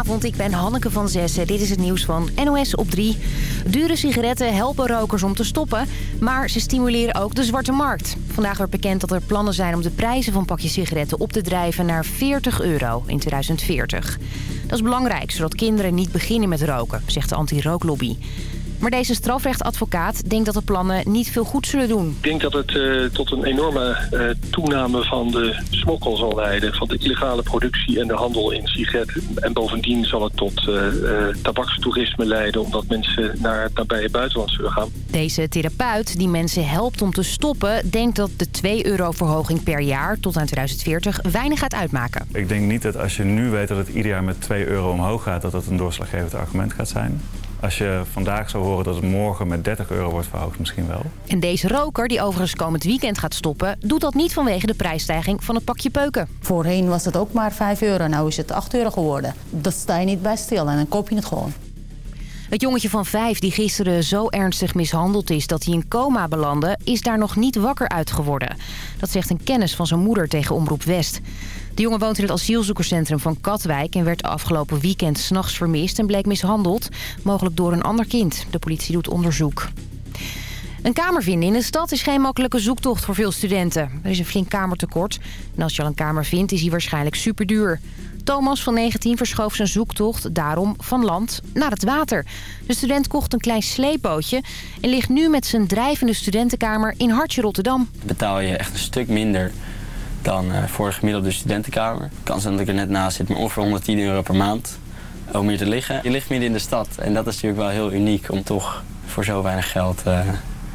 Goedenavond, ik ben Hanneke van Zessen. Dit is het nieuws van NOS op 3. Dure sigaretten helpen rokers om te stoppen, maar ze stimuleren ook de zwarte markt. Vandaag werd bekend dat er plannen zijn om de prijzen van pakjes sigaretten op te drijven naar 40 euro in 2040. Dat is belangrijk, zodat kinderen niet beginnen met roken, zegt de anti-rooklobby. Maar deze strafrechtadvocaat denkt dat de plannen niet veel goed zullen doen. Ik denk dat het uh, tot een enorme uh, toename van de smokkel zal leiden... van de illegale productie en de handel in sigaretten. En bovendien zal het tot uh, tabakstoerisme leiden... omdat mensen naar het nabije buitenland zullen gaan. Deze therapeut die mensen helpt om te stoppen... denkt dat de 2 euro verhoging per jaar tot aan 2040 weinig gaat uitmaken. Ik denk niet dat als je nu weet dat het ieder jaar met 2 euro omhoog gaat... dat dat een doorslaggevend argument gaat zijn. Als je vandaag zou horen dat het morgen met 30 euro wordt verhoogd, misschien wel. En deze roker, die overigens komend weekend gaat stoppen... doet dat niet vanwege de prijsstijging van het pakje peuken. Voorheen was het ook maar 5 euro, nu is het 8 euro geworden. Dat sta je niet bij stil en dan koop je het gewoon. Het jongetje van vijf die gisteren zo ernstig mishandeld is dat hij in coma belandde... is daar nog niet wakker uit geworden. Dat zegt een kennis van zijn moeder tegen Omroep West. De jongen woont in het asielzoekerscentrum van Katwijk... en werd afgelopen weekend s'nachts vermist en bleek mishandeld. Mogelijk door een ander kind. De politie doet onderzoek. Een kamer vinden in de stad is geen makkelijke zoektocht voor veel studenten. Er is een flink kamertekort. En als je al een kamer vindt, is die waarschijnlijk superduur. Thomas van 19 verschoof zijn zoektocht daarom van land naar het water. De student kocht een klein sleepbootje en ligt nu met zijn drijvende studentenkamer in Hartje Rotterdam. Betaal je echt een stuk minder dan uh, voor de gemiddelde studentenkamer. De kans dat ik er net naast zit, maar ongeveer 110 euro per maand om hier te liggen. Je ligt midden in de stad en dat is natuurlijk wel heel uniek om toch voor zo weinig geld uh,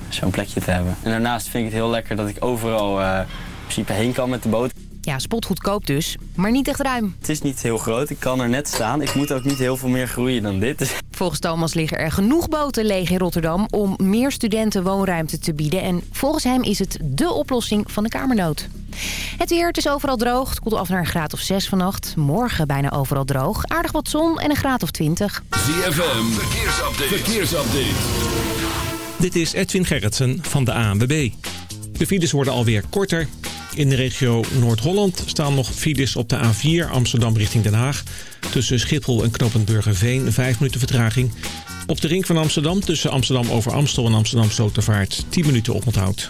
zo'n plekje te hebben. En daarnaast vind ik het heel lekker dat ik overal uh, in principe heen kan met de boot. Ja, spotgoedkoop dus, maar niet echt ruim. Het is niet heel groot, ik kan er net staan. Ik moet ook niet heel veel meer groeien dan dit. Volgens Thomas liggen er genoeg boten leeg in Rotterdam... om meer studenten woonruimte te bieden. En volgens hem is het dé oplossing van de kamernood. Het weer, het is overal droog. Het koelt af naar een graad of 6 vannacht. Morgen bijna overal droog. Aardig wat zon en een graad of 20. ZFM, verkeersupdate. verkeersupdate. Dit is Edwin Gerritsen van de ANWB. De files worden alweer korter. In de regio Noord-Holland staan nog files op de A4 Amsterdam richting Den Haag. Tussen Schiphol en Knoppenburgerveen 5 minuten vertraging. Op de ring van Amsterdam tussen Amsterdam over Amstel en Amsterdam Slotervaart 10 minuten oponthoud.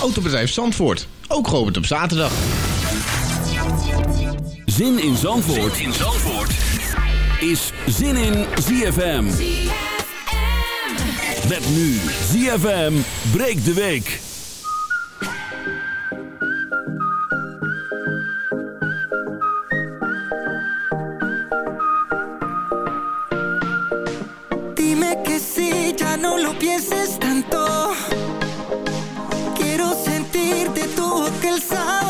Autobedrijf Zandvoort, ook geopend op zaterdag. Zin in Zandvoort, zin in Zandvoort. is Zin in ZFM. Met nu ZFM breekt de week. Dime que sí, ya no lo pienses so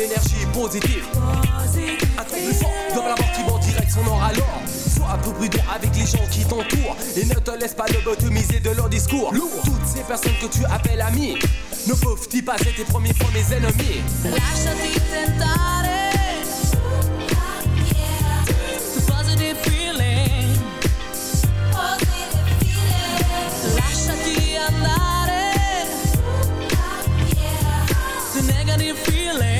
l'énergie positive. Un truc plus fort dans la mort qui va en direction nord alors. Sois un peu prudent avec les gens qui t'entourent et ne te laisse pas lobotomiser de leur discours. Toutes ces personnes que tu appelles amis ne peuvent-ils pas être tes premiers premiers ennemis? Lasciati tentare. Lasciati andare. The negative feeling.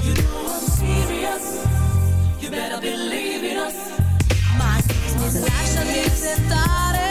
Better believe in us. My tentare.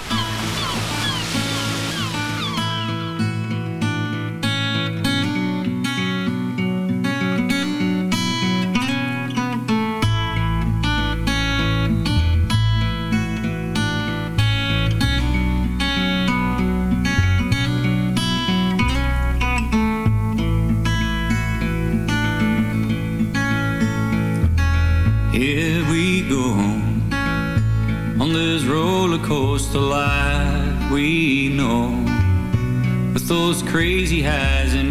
crazy highs and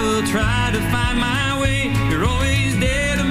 I will try to find my way. You're always there to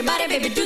your body, baby.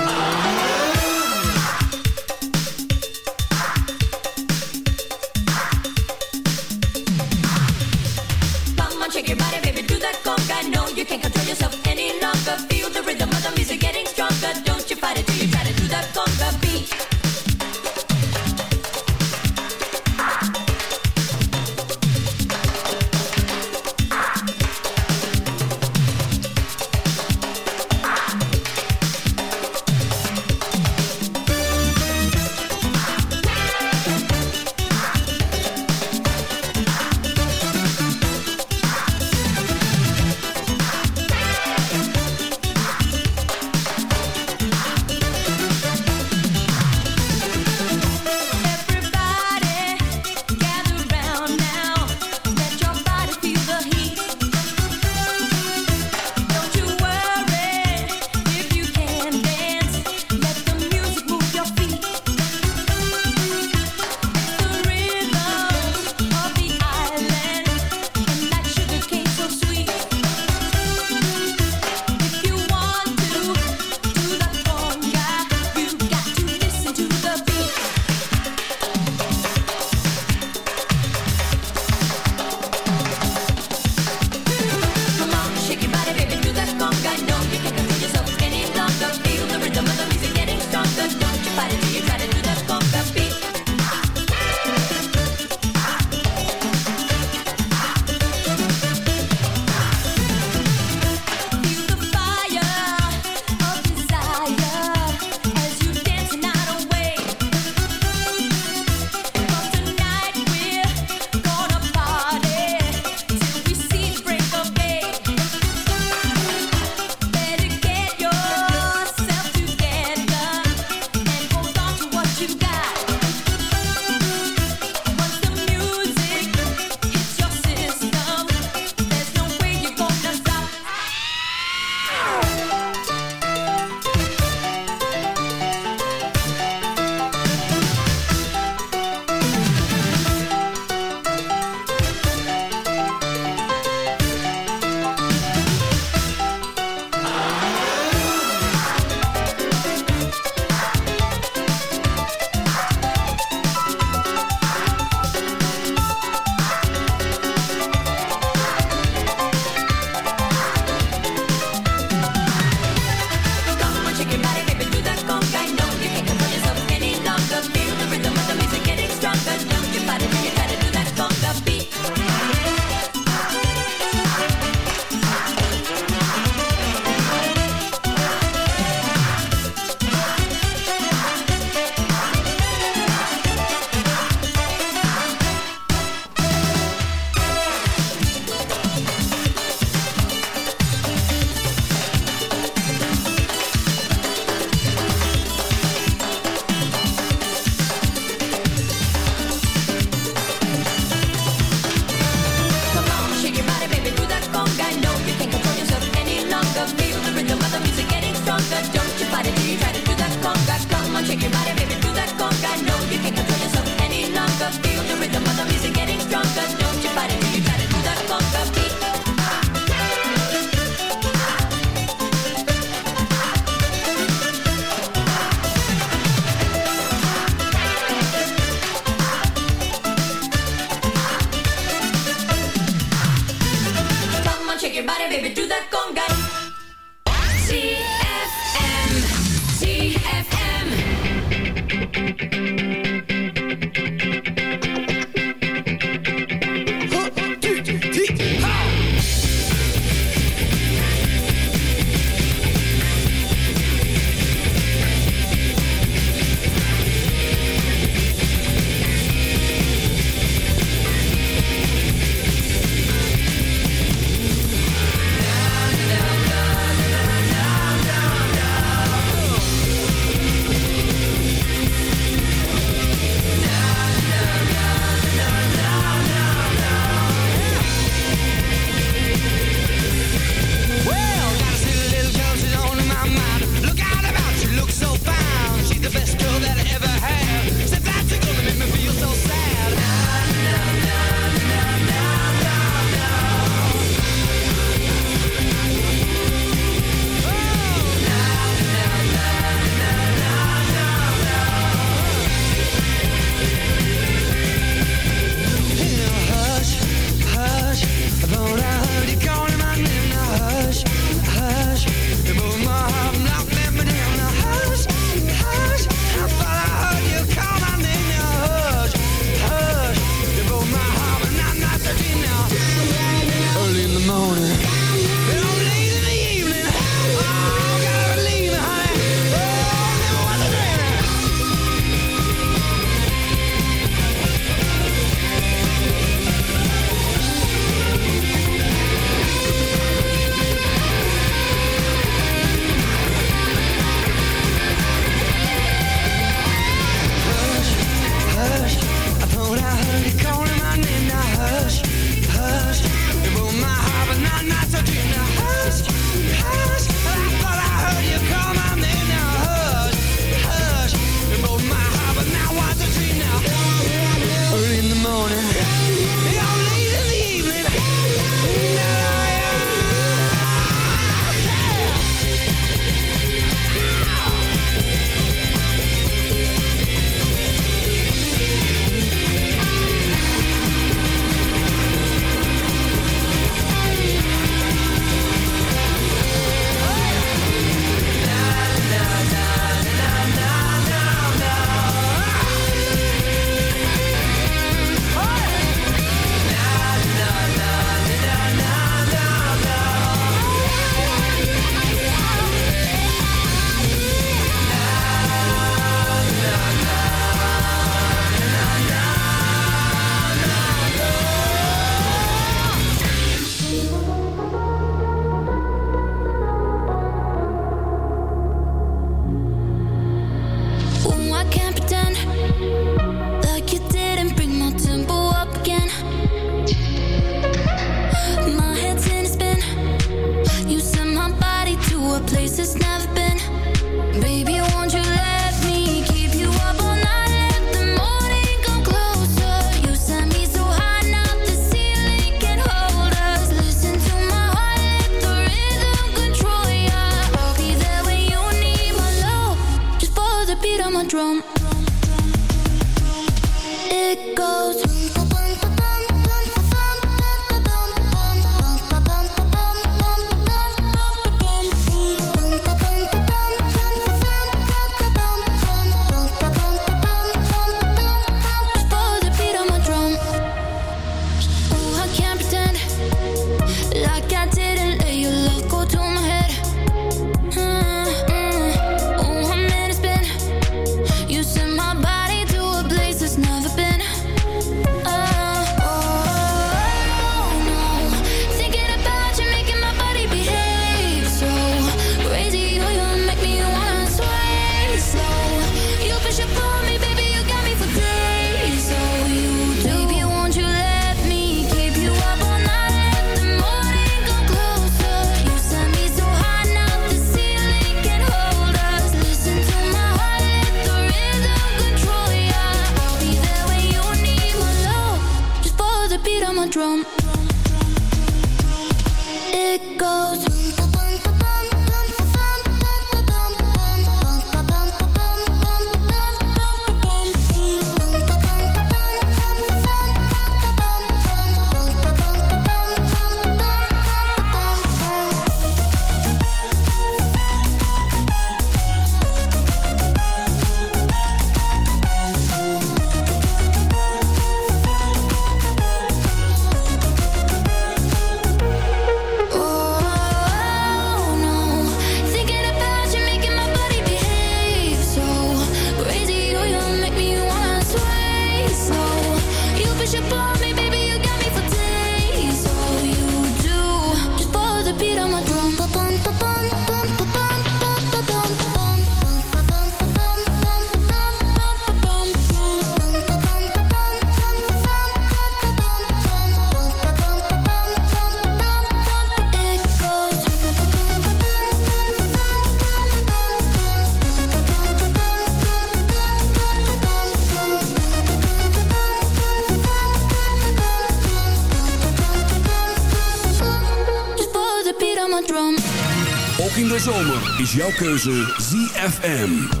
Is jouw keuze ZFM.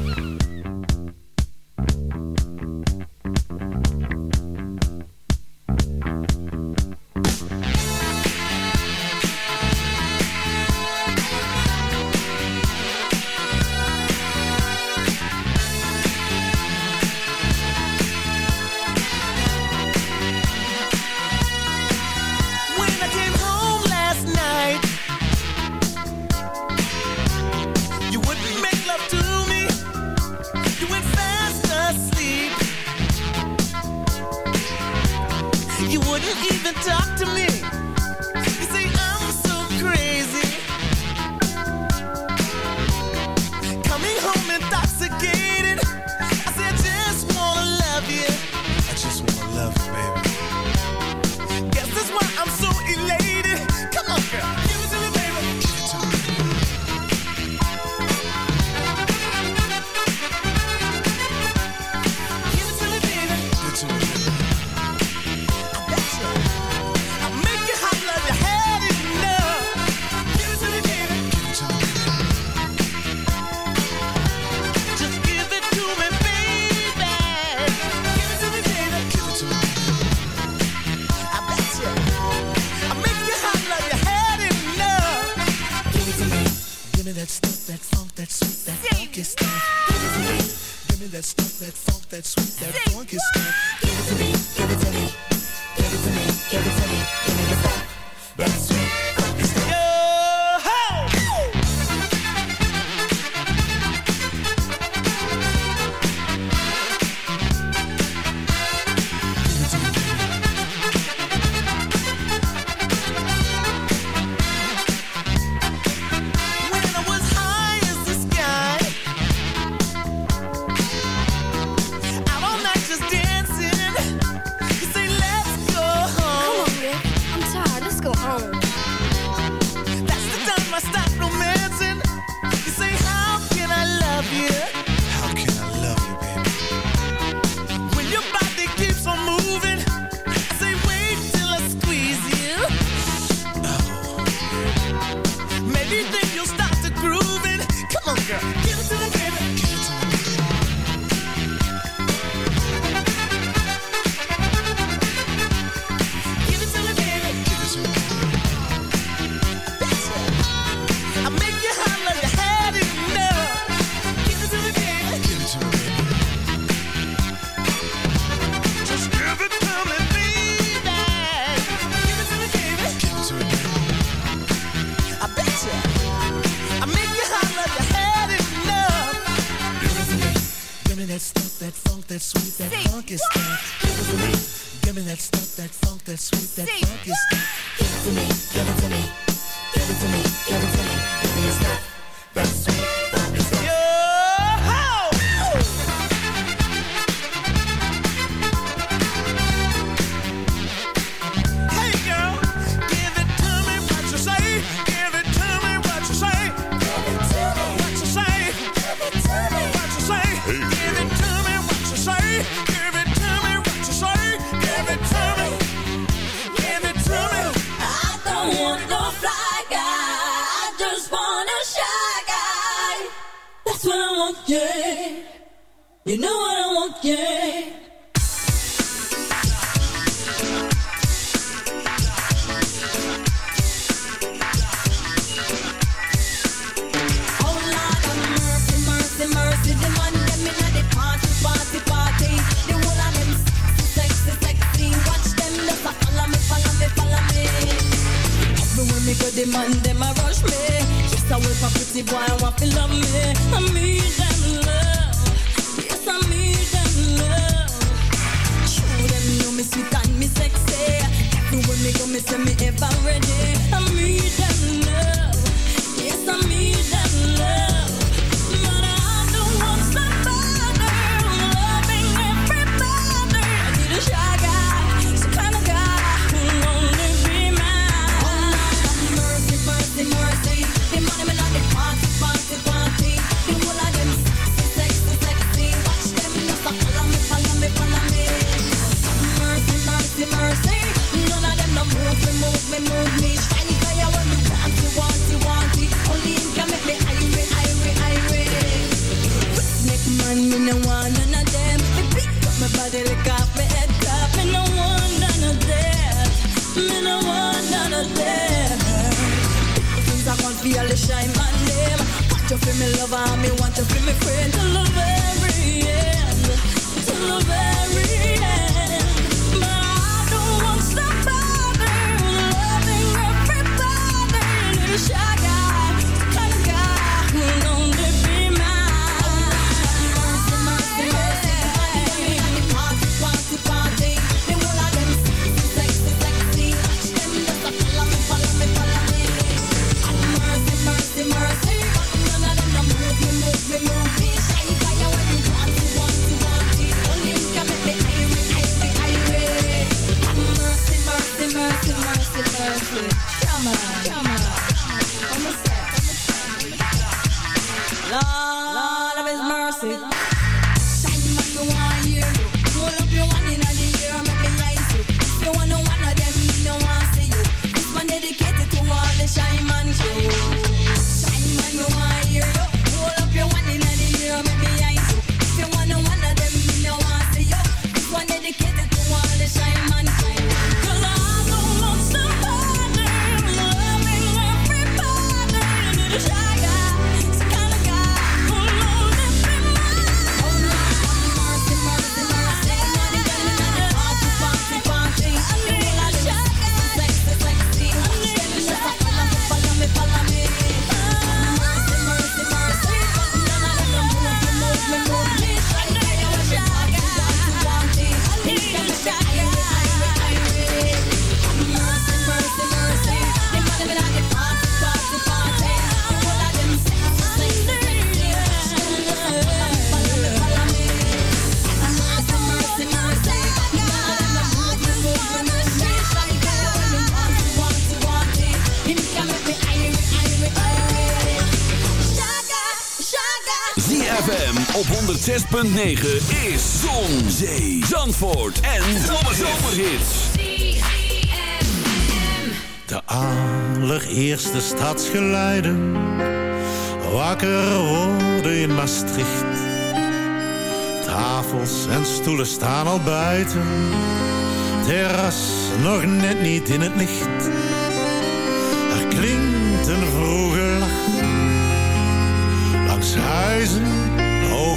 Of 106.9 is Zon, Zee, Zandvoort en Zomerhits. De allereerste stadsgeluiden Wakker worden in Maastricht. Tafels en stoelen staan al buiten. Terras nog net niet in het licht. Er klinkt een vroege lach. Langs huizen,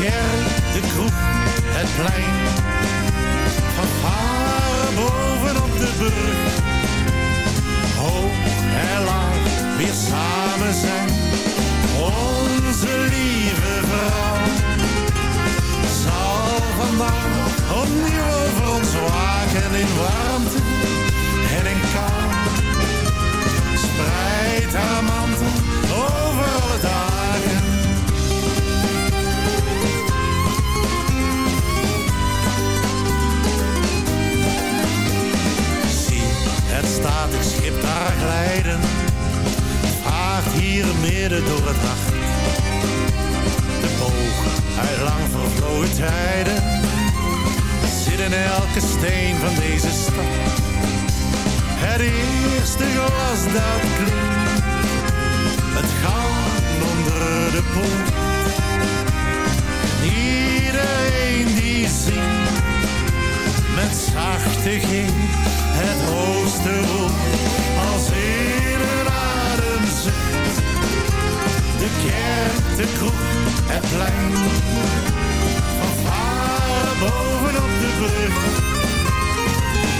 Kerk, de kroeg, het plein. Van varen bovenop de brug. Hoog en laag, weer samen zijn. Onze lieve vrouw. Zal vandaag opnieuw over ons waken in warmte en in kou. Spreid haar mantel over alle dagen. Vaart hier midden door het nacht. De boog uit lang vervlogen tijden. Zit in elke steen van deze stad. Het eerste glas dat klinkt. Het goud onder de poort. Iedereen die zingt. Met zachte G het hoogste woord. De kerk, de kroeg, het plein. Van varen bovenop de brug.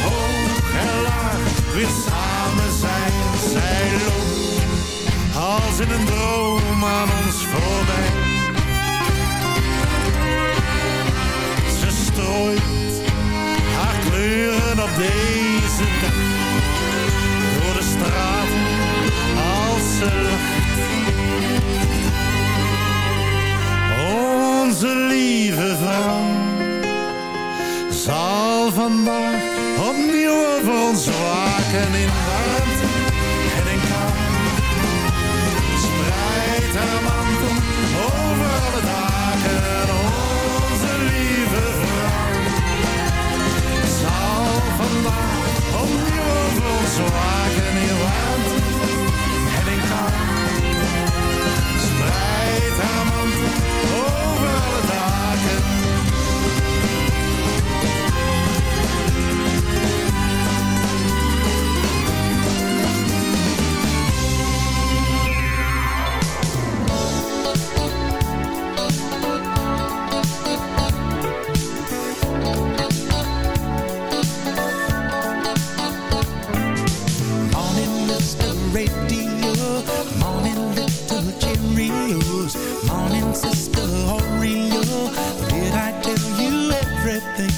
Hoog en laag, weer samen zijn. Zij loopt als in een droom aan ons voorbij. Ze strooit haar kleuren op deze dag. Onze lieve vrouw zal vandaag opnieuw over ons waken in warmte en in kou. Spreid haar mantel over alle dagen. Onze lieve vrouw zal vandaag opnieuw over ons waken bad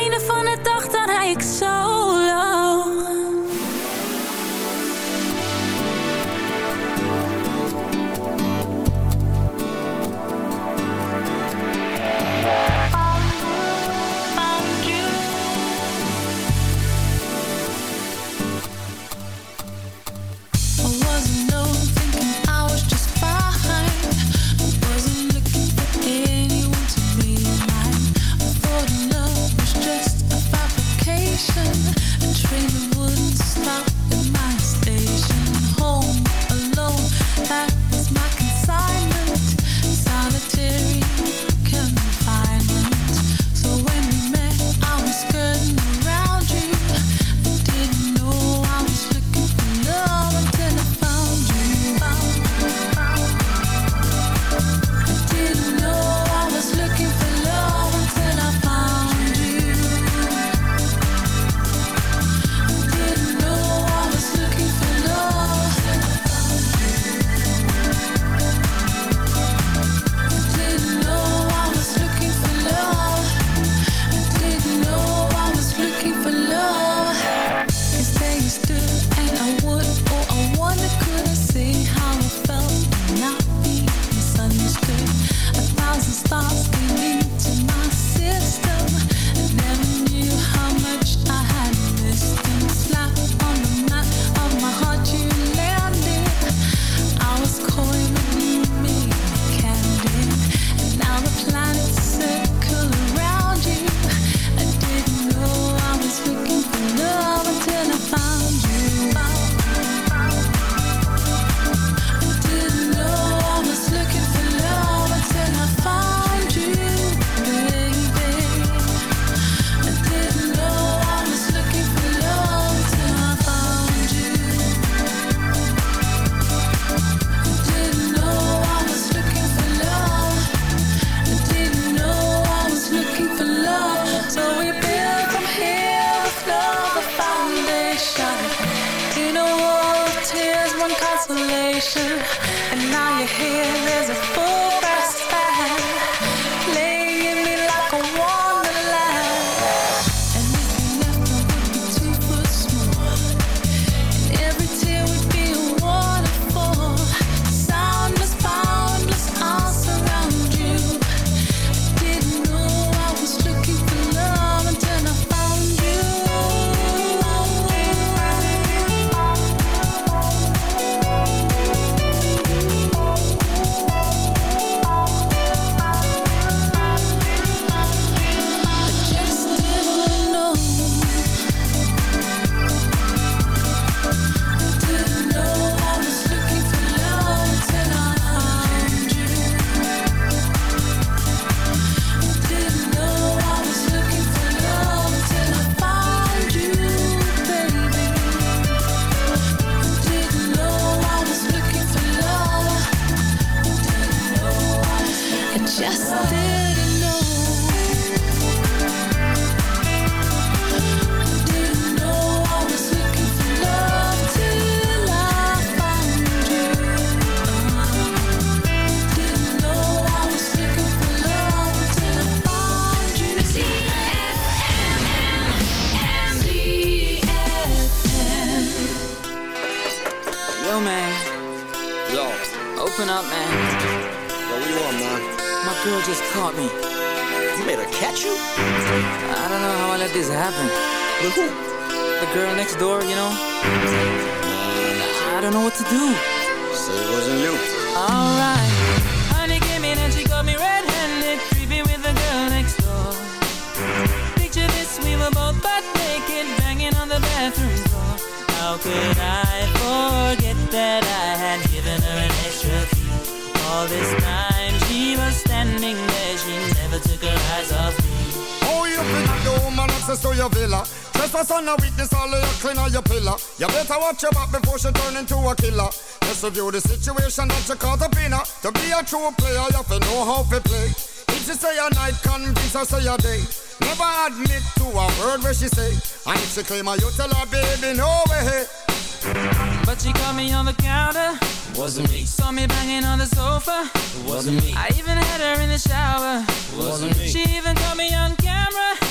to your villa. Trespass on a weakness, all of your clean on your pillar. You better watch your back before she turn into a killer. Just review the situation that you caught up in. Uh, to be a true player, you have to know how to play. If she say a night, convince her say a day. Never admit to a word where she say. And if she claim her, you tell her, baby, no way. But she caught me on the counter. Wasn't me. Saw me banging on the sofa. Wasn't me. I even had her in the shower. Wasn't me. She even caught me on camera.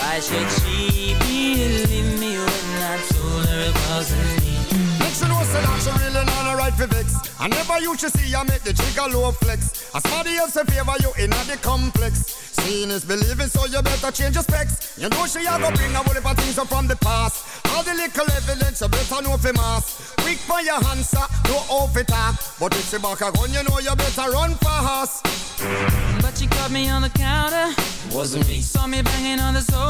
Why should she believe me when I told her it wasn't me? Make she know say that she really not a right for vex. I never used to see I make the trigger low flex. As somebody else in favor you in the complex. Seeing is believing, so you better change your specs. You know she a go bring a whole heap of things up from the past. All the little evidence you better know for mass. Quick for your answer, no off it talk. But if she back a gun, you know you better run fast. But she caught me on the counter. Wasn't me. Saw me banging on the sofa.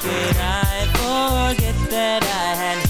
could I forget that I had